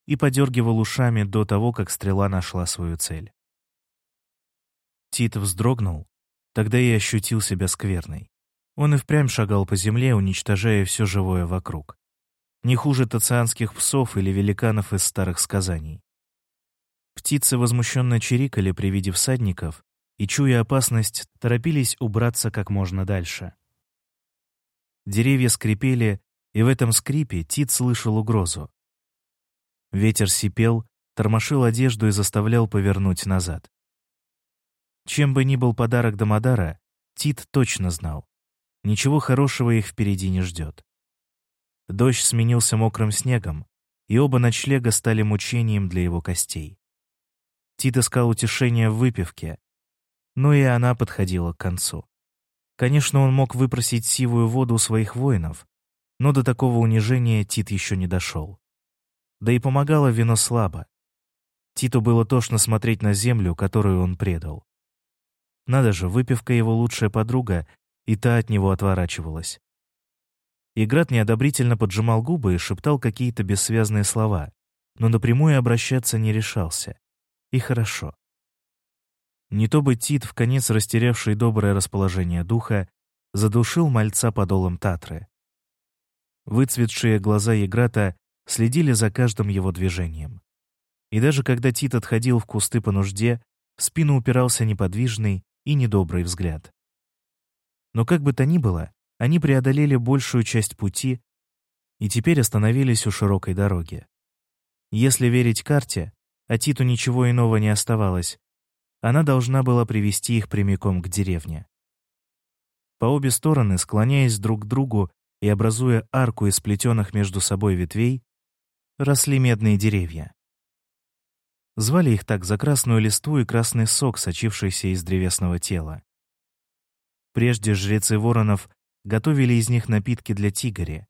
и подергивал ушами до того, как стрела нашла свою цель. Тит вздрогнул, Тогда я ощутил себя скверной. Он и впрямь шагал по земле, уничтожая все живое вокруг. Не хуже тацианских псов или великанов из старых сказаний. Птицы возмущенно чирикали при виде всадников и, чуя опасность, торопились убраться как можно дальше. Деревья скрипели, и в этом скрипе Тит слышал угрозу. Ветер сипел, тормошил одежду и заставлял повернуть назад. Чем бы ни был подарок Дамадара, Тит точно знал. Ничего хорошего их впереди не ждет. Дождь сменился мокрым снегом, и оба ночлега стали мучением для его костей. Тит искал утешения в выпивке, но и она подходила к концу. Конечно, он мог выпросить сивую воду у своих воинов, но до такого унижения Тит еще не дошел. Да и помогало вино слабо. Титу было тошно смотреть на землю, которую он предал. Надо же, выпивка его лучшая подруга, и та от него отворачивалась. Играт неодобрительно поджимал губы и шептал какие-то бессвязные слова, но напрямую обращаться не решался. И хорошо. Не то бы Тит, в конец растерявший доброе расположение духа, задушил мальца подолом Татры. Выцветшие глаза Еграта следили за каждым его движением. И даже когда Тит отходил в кусты по нужде, в спину упирался неподвижный, и недобрый взгляд. Но как бы то ни было, они преодолели большую часть пути и теперь остановились у широкой дороги. Если верить карте, а Титу ничего иного не оставалось, она должна была привести их прямиком к деревне. По обе стороны, склоняясь друг к другу и образуя арку из сплетенных между собой ветвей, росли медные деревья. Звали их так за красную листву и красный сок, сочившийся из древесного тела. Прежде жрецы воронов готовили из них напитки для тигори,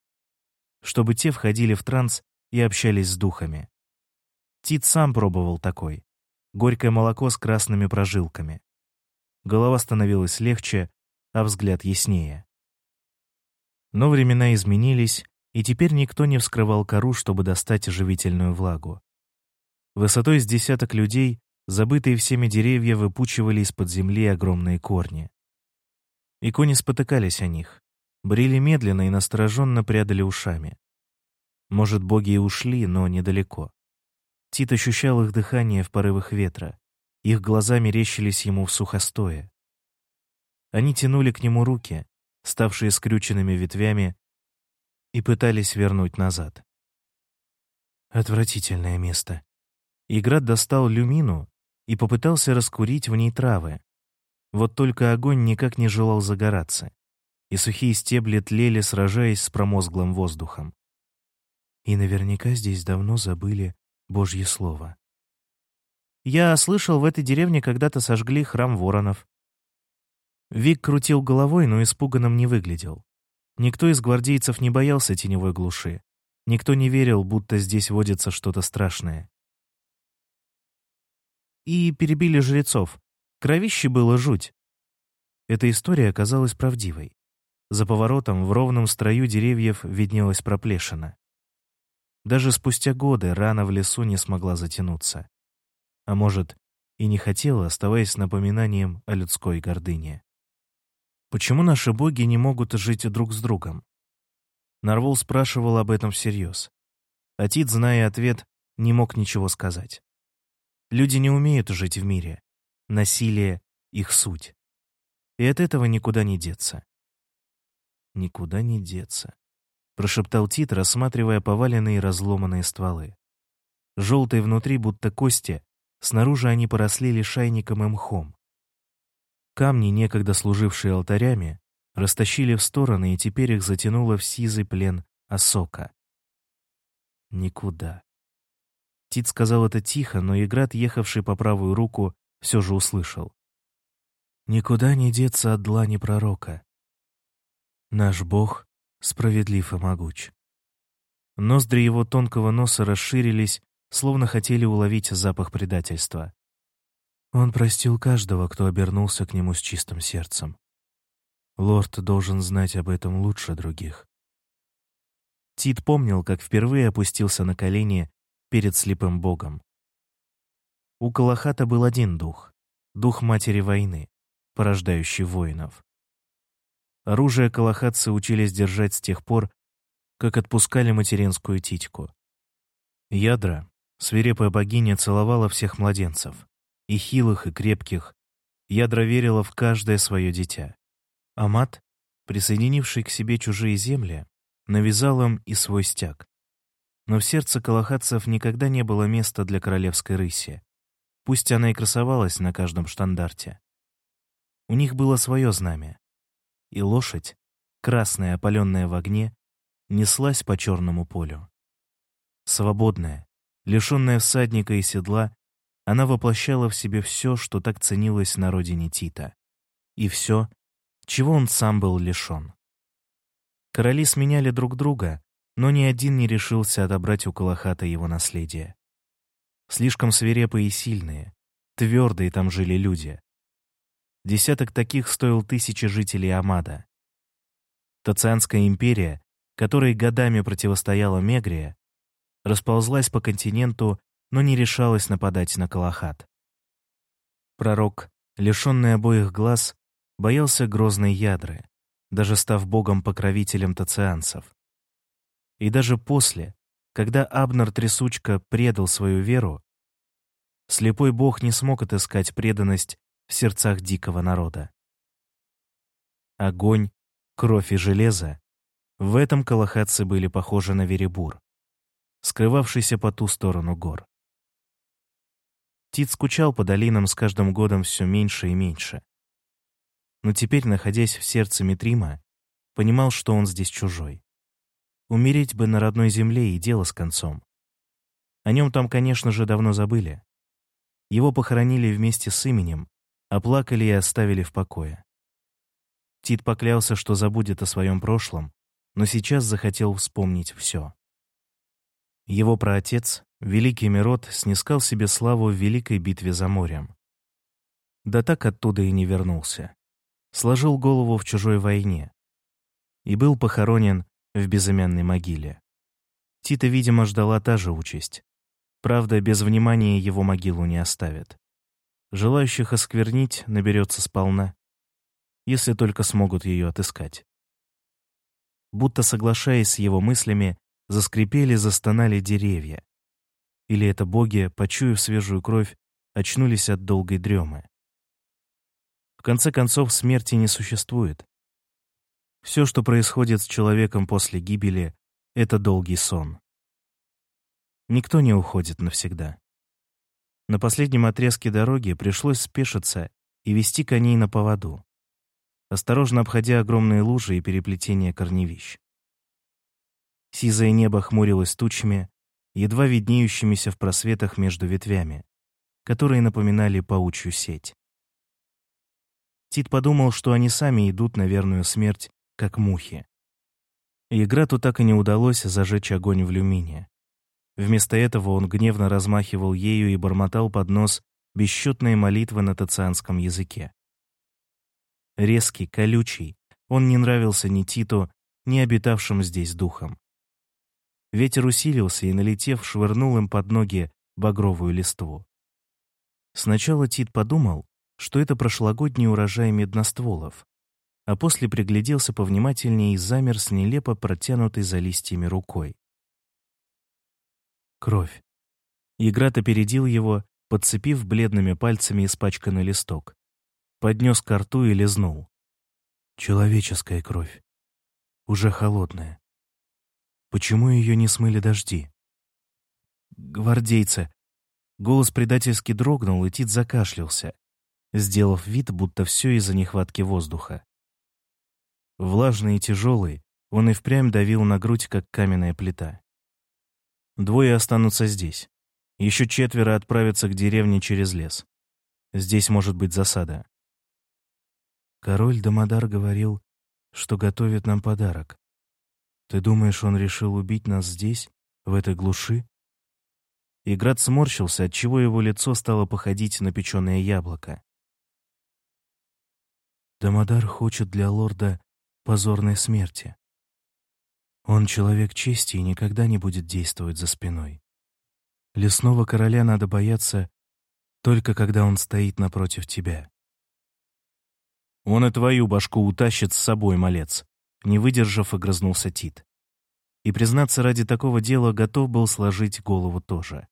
чтобы те входили в транс и общались с духами. Тит сам пробовал такой. Горькое молоко с красными прожилками. Голова становилась легче, а взгляд яснее. Но времена изменились, и теперь никто не вскрывал кору, чтобы достать живительную влагу. Высотой с десяток людей, забытые всеми деревья, выпучивали из-под земли огромные корни. И кони спотыкались о них, брели медленно и настороженно прядали ушами. Может, боги и ушли, но недалеко. Тит ощущал их дыхание в порывах ветра, их глаза мерещились ему в сухостое. Они тянули к нему руки, ставшие скрюченными ветвями, и пытались вернуть назад. Отвратительное место, Играт достал люмину и попытался раскурить в ней травы. Вот только огонь никак не желал загораться, и сухие стебли тлели, сражаясь с промозглым воздухом. И наверняка здесь давно забыли Божье Слово. Я слышал, в этой деревне когда-то сожгли храм воронов. Вик крутил головой, но испуганным не выглядел. Никто из гвардейцев не боялся теневой глуши. Никто не верил, будто здесь водится что-то страшное и перебили жрецов. Кровище было жуть. Эта история оказалась правдивой. За поворотом в ровном строю деревьев виднелась проплешина. Даже спустя годы рана в лесу не смогла затянуться. А может, и не хотела, оставаясь напоминанием о людской гордыне. Почему наши боги не могут жить друг с другом? Нарвол спрашивал об этом всерьез. А Тит, зная ответ, не мог ничего сказать. Люди не умеют жить в мире. Насилие — их суть. И от этого никуда не деться. «Никуда не деться», — прошептал Тит, рассматривая поваленные разломанные стволы. Желтые внутри, будто кости, снаружи они поросли лишайником и мхом. Камни, некогда служившие алтарями, растащили в стороны, и теперь их затянуло в сизый плен осока. Никуда. Тит сказал это тихо, но Играт, ехавший по правую руку, все же услышал. «Никуда не деться от длани пророка. Наш Бог справедлив и могуч». Ноздри его тонкого носа расширились, словно хотели уловить запах предательства. Он простил каждого, кто обернулся к нему с чистым сердцем. Лорд должен знать об этом лучше других. Тит помнил, как впервые опустился на колени перед слепым богом. У Калахата был один дух — дух матери войны, порождающий воинов. Оружие калахатцы учились держать с тех пор, как отпускали материнскую титьку. Ядра, свирепая богиня, целовала всех младенцев, и хилых, и крепких. Ядра верила в каждое свое дитя. Амат, присоединивший к себе чужие земли, навязал им и свой стяг. Но в сердце калахатцев никогда не было места для королевской рыси. Пусть она и красовалась на каждом штандарте. У них было свое знамя. И лошадь, красная, опаленная в огне, неслась по черному полю. Свободная, лишенная всадника и седла, она воплощала в себе все, что так ценилось на родине Тита. И все, чего он сам был лишен. Короли сменяли друг друга, но ни один не решился отобрать у Калахата его наследие. Слишком свирепые и сильные, твердые там жили люди. Десяток таких стоил тысячи жителей Амада. Тацианская империя, которой годами противостояла Мегрия, расползлась по континенту, но не решалась нападать на Калахат. Пророк, лишенный обоих глаз, боялся грозной ядры, даже став богом-покровителем тацианцев. И даже после, когда Абнер Трясучка предал свою веру, слепой бог не смог отыскать преданность в сердцах дикого народа. Огонь, кровь и железо — в этом калахатцы были похожи на веребур, скрывавшийся по ту сторону гор. Тит скучал по долинам с каждым годом все меньше и меньше но теперь, находясь в сердце Митрима, понимал, что он здесь чужой. Умереть бы на родной земле и дело с концом. О нем там, конечно же, давно забыли. Его похоронили вместе с именем, оплакали и оставили в покое. Тит поклялся, что забудет о своем прошлом, но сейчас захотел вспомнить все. Его праотец, великий Мирот, снискал себе славу в великой битве за морем. Да так оттуда и не вернулся сложил голову в чужой войне и был похоронен в безымянной могиле. Тита, видимо, ждала та же участь. Правда, без внимания его могилу не оставят. Желающих осквернить наберется сполна, если только смогут ее отыскать. Будто соглашаясь с его мыслями, заскрипели, застонали деревья. Или это боги, почуяв свежую кровь, очнулись от долгой дремы конце концов, смерти не существует. Все, что происходит с человеком после гибели, — это долгий сон. Никто не уходит навсегда. На последнем отрезке дороги пришлось спешиться и вести коней на поводу, осторожно обходя огромные лужи и переплетения корневищ. Сизое небо хмурилось тучами, едва виднеющимися в просветах между ветвями, которые напоминали паучью сеть. Тит подумал, что они сами идут на верную смерть, как мухи. Играту так и не удалось зажечь огонь в люмине. Вместо этого он гневно размахивал ею и бормотал под нос бесчетные молитвы на тацианском языке. Резкий, колючий, Он не нравился ни Титу, ни обитавшим здесь духом. Ветер усилился и, налетев, швырнул им под ноги багровую листву. Сначала Тит подумал, что это прошлогодний урожай медностволов, а после пригляделся повнимательнее и замер с нелепо протянутой за листьями рукой. Кровь. Играт опередил его, подцепив бледными пальцами испачканный листок. Поднес ко рту и лизнул. Человеческая кровь. Уже холодная. Почему ее не смыли дожди? Гвардейцы. Голос предательски дрогнул, и Тит закашлялся, сделав вид, будто все из-за нехватки воздуха. Влажный и тяжелый, он и впрямь давил на грудь, как каменная плита. Двое останутся здесь. Еще четверо отправятся к деревне через лес. Здесь может быть засада. Король Дамодар говорил, что готовит нам подарок. Ты думаешь, он решил убить нас здесь, в этой глуши? Играт сморщился, отчего его лицо стало походить на печеное яблоко. Дамодар хочет для лорда позорной смерти. Он человек чести и никогда не будет действовать за спиной. Лесного короля надо бояться только когда он стоит напротив тебя. Он и твою башку утащит с собой, малец. Не выдержав, огрызнулся Тит. И, признаться, ради такого дела готов был сложить голову тоже.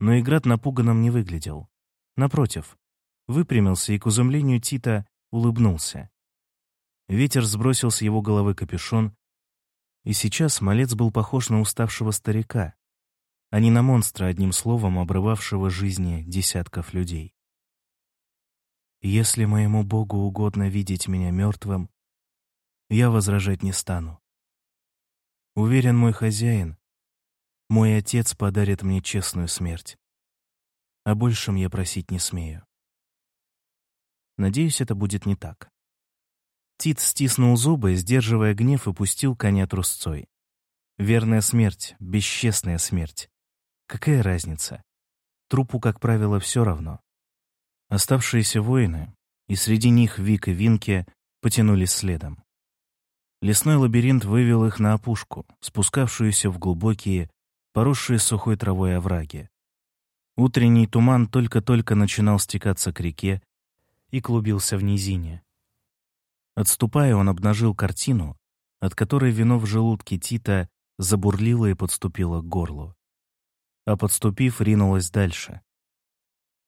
Но Играт напуганным не выглядел. Напротив, выпрямился и, к изумлению Тита, улыбнулся. Ветер сбросил с его головы капюшон, и сейчас малец был похож на уставшего старика, а не на монстра, одним словом, обрывавшего жизни десятков людей. Если моему Богу угодно видеть меня мертвым, я возражать не стану. Уверен мой хозяин, мой отец подарит мне честную смерть. О большем я просить не смею. Надеюсь, это будет не так. Тит стиснул зубы, сдерживая гнев, и пустил коня трусцой. Верная смерть, бесчестная смерть. Какая разница? Трупу, как правило, все равно. Оставшиеся воины, и среди них Вик и Винки, потянулись следом. Лесной лабиринт вывел их на опушку, спускавшуюся в глубокие, поросшие сухой травой овраги. Утренний туман только-только начинал стекаться к реке и клубился в низине. Отступая, он обнажил картину, от которой вино в желудке Тита забурлило и подступило к горлу. А подступив, ринулось дальше.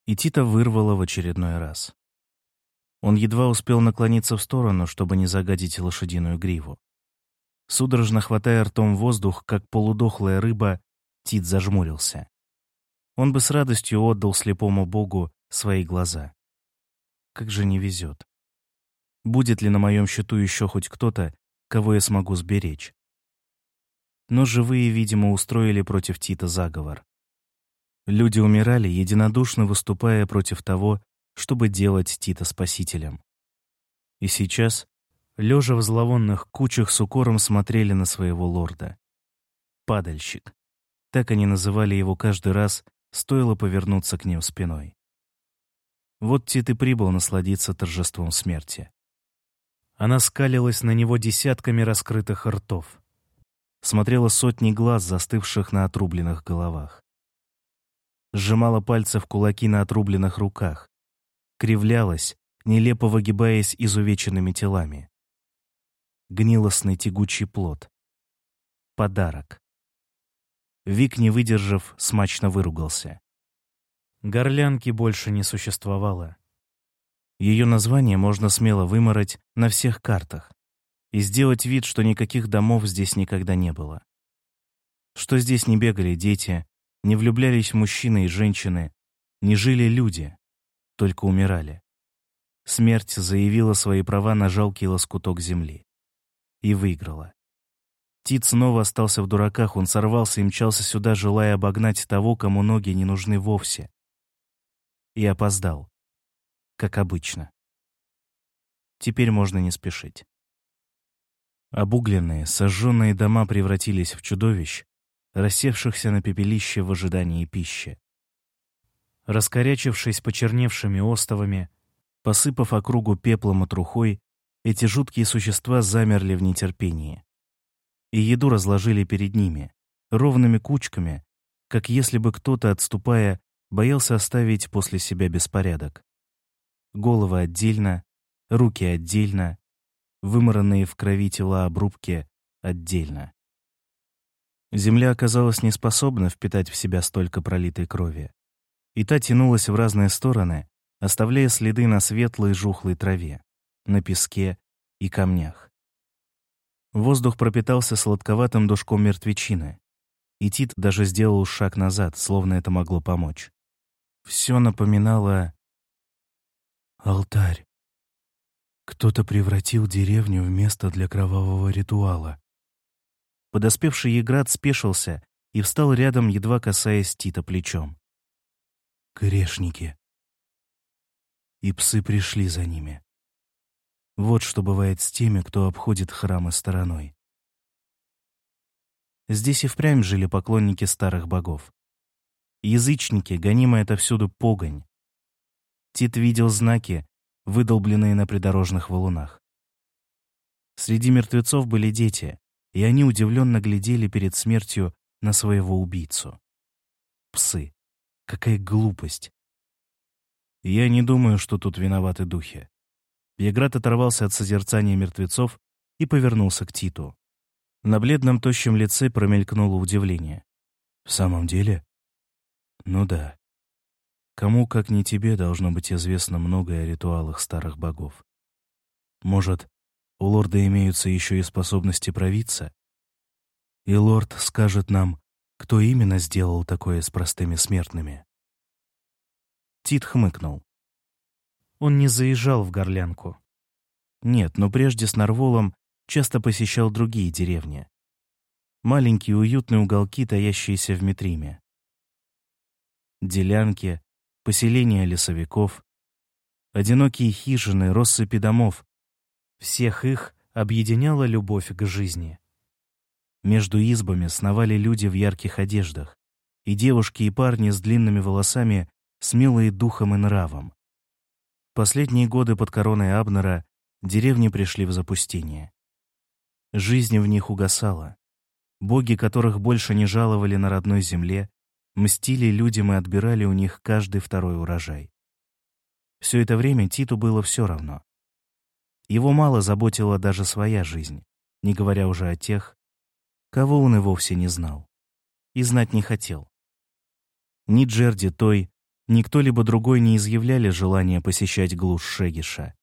И Тита вырвало в очередной раз. Он едва успел наклониться в сторону, чтобы не загадить лошадиную гриву. Судорожно хватая ртом воздух, как полудохлая рыба, Тит зажмурился. Он бы с радостью отдал слепому богу свои глаза. Как же не везет. Будет ли на моем счету еще хоть кто-то, кого я смогу сберечь? Но живые, видимо, устроили против Тита заговор. Люди умирали, единодушно выступая против того, чтобы делать Тита спасителем. И сейчас, лежа в зловонных кучах, с укором смотрели на своего лорда. Падальщик. Так они называли его каждый раз, стоило повернуться к ним спиной. Вот Тит и прибыл насладиться торжеством смерти. Она скалилась на него десятками раскрытых ртов. Смотрела сотни глаз, застывших на отрубленных головах. Сжимала пальцы в кулаки на отрубленных руках. Кривлялась, нелепо выгибаясь изувеченными телами. Гнилостный тягучий плод. Подарок. Вик, не выдержав, смачно выругался. Горлянки больше не существовало. Ее название можно смело вымороть на всех картах и сделать вид, что никаких домов здесь никогда не было. Что здесь не бегали дети, не влюблялись мужчины и женщины, не жили люди, только умирали. Смерть заявила свои права на жалкий лоскуток земли. И выиграла. Тит снова остался в дураках, он сорвался и мчался сюда, желая обогнать того, кому ноги не нужны вовсе. И опоздал как обычно. Теперь можно не спешить. Обугленные, сожженные дома превратились в чудовищ, рассевшихся на пепелище в ожидании пищи. Раскорячившись почерневшими остовами, посыпав округу пеплом и трухой, Эти жуткие существа замерли в нетерпении. И еду разложили перед ними, ровными кучками, как если бы кто-то, отступая, боялся оставить после себя беспорядок. Головы отдельно, руки отдельно, вымаранные в крови тела обрубки отдельно. Земля оказалась неспособна впитать в себя столько пролитой крови. И та тянулась в разные стороны, оставляя следы на светлой жухлой траве, на песке и камнях. Воздух пропитался сладковатым душком мертвечины, и Тит даже сделал шаг назад, словно это могло помочь. Все напоминало... Алтарь. Кто-то превратил деревню в место для кровавого ритуала. Подоспевший Еград спешился и встал рядом, едва касаясь Тита плечом. Грешники. И псы пришли за ними. Вот что бывает с теми, кто обходит храмы стороной. Здесь и впрямь жили поклонники старых богов. Язычники, гонимые отовсюду погонь. Тит видел знаки, выдолбленные на придорожных валунах. Среди мертвецов были дети, и они удивленно глядели перед смертью на своего убийцу. Псы. Какая глупость. Я не думаю, что тут виноваты духи. Еград оторвался от созерцания мертвецов и повернулся к Титу. На бледном тощем лице промелькнуло удивление. «В самом деле?» «Ну да. Кому, как не тебе, должно быть известно многое о ритуалах старых богов. Может, у лорда имеются еще и способности провидца? И лорд скажет нам, кто именно сделал такое с простыми смертными. Тит хмыкнул. Он не заезжал в горлянку. Нет, но прежде с Нарволом часто посещал другие деревни. Маленькие уютные уголки, таящиеся в Митриме. Делянки, поселения лесовиков, одинокие хижины, россыпи домов. Всех их объединяла любовь к жизни. Между избами сновали люди в ярких одеждах, и девушки и парни с длинными волосами, смелые духом и нравом. Последние годы под короной Абнера деревни пришли в запустение. Жизнь в них угасала. Боги, которых больше не жаловали на родной земле, мстили людям и отбирали у них каждый второй урожай. Все это время Титу было все равно. Его мало заботила даже своя жизнь, не говоря уже о тех, кого он и вовсе не знал. И знать не хотел. Ни Джерди той, ни кто-либо другой не изъявляли желания посещать глушь Шегиша.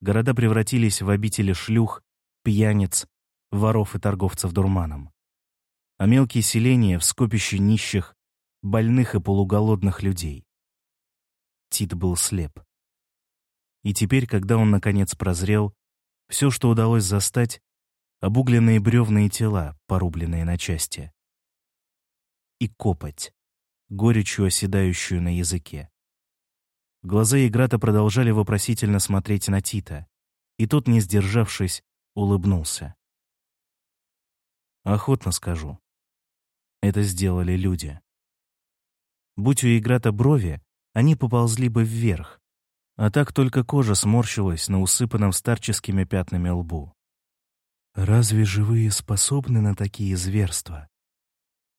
Города превратились в обители шлюх, пьяниц, воров и торговцев дурманом а мелкие селения в скопище нищих, больных и полуголодных людей. Тит был слеп. И теперь, когда он наконец прозрел, все, что удалось застать, обугленные бревные тела, порубленные на части. И копоть, горечью оседающую на языке. Глаза Играта продолжали вопросительно смотреть на Тита, и тот, не сдержавшись, улыбнулся. Охотно скажу. Это сделали люди. Будь у Играта брови, они поползли бы вверх, а так только кожа сморщилась на усыпанном старческими пятнами лбу. Разве живые способны на такие зверства?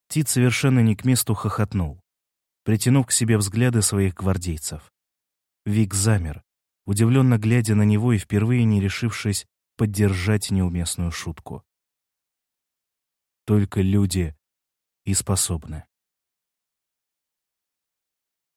Тит совершенно не к месту хохотнул, притянув к себе взгляды своих гвардейцев. Вик замер, удивленно глядя на него и впервые не решившись поддержать неуместную шутку. Только люди и способны.